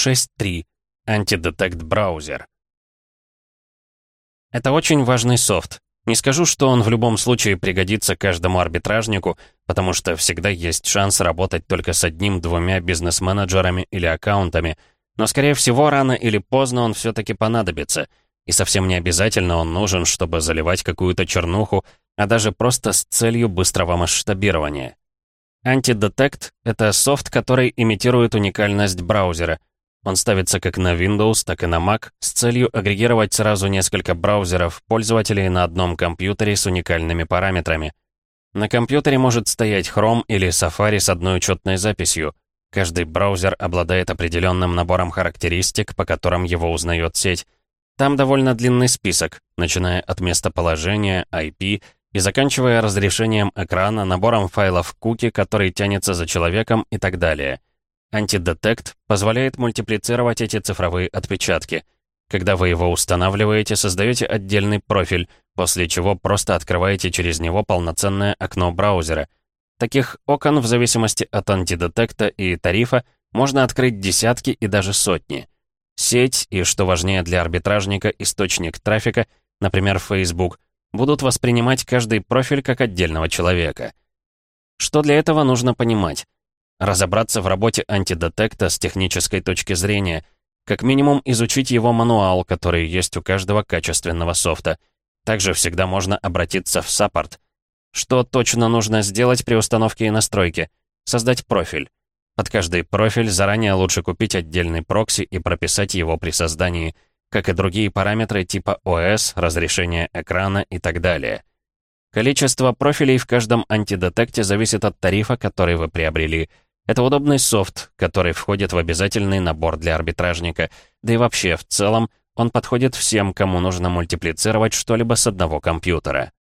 6.3. Антидетект браузер. Это очень важный софт. Не скажу, что он в любом случае пригодится каждому арбитражнику, потому что всегда есть шанс работать только с одним-двумя бизнес-менеджерами или аккаунтами, но, скорее всего, рано или поздно он все-таки понадобится, и совсем не обязательно он нужен, чтобы заливать какую-то чернуху, а даже просто с целью быстрого масштабирования. Антидетект — это софт, который имитирует уникальность браузера. Он ставится как на Windows, так и на Mac с целью агрегировать сразу несколько браузеров пользователей на одном компьютере с уникальными параметрами. На компьютере может стоять Chrome или Safari с одной учетной записью. Каждый браузер обладает определенным набором характеристик, по которым его узнает сеть. Там довольно длинный список, начиная от местоположения, IP и заканчивая разрешением экрана, набором файлов куки, который тянется за человеком и так далее. Антидетект позволяет мультиплицировать эти цифровые отпечатки. Когда вы его устанавливаете, создаете отдельный профиль, после чего просто открываете через него полноценное окно браузера. Таких окон, в зависимости от антидетекта и тарифа, можно открыть десятки и даже сотни. Сеть и, что важнее для арбитражника, источник трафика, например, Facebook – будут воспринимать каждый профиль как отдельного человека. Что для этого нужно понимать? Разобраться в работе антидетекта с технической точки зрения, как минимум изучить его мануал, который есть у каждого качественного софта. Также всегда можно обратиться в саппорт. Что точно нужно сделать при установке и настройке? Создать профиль. Под каждый профиль заранее лучше купить отдельный прокси и прописать его при создании – как и другие параметры типа ОС, разрешение экрана и так далее. Количество профилей в каждом антидетекте зависит от тарифа, который вы приобрели. Это удобный софт, который входит в обязательный набор для арбитражника, да и вообще, в целом, он подходит всем, кому нужно мультиплицировать что-либо с одного компьютера.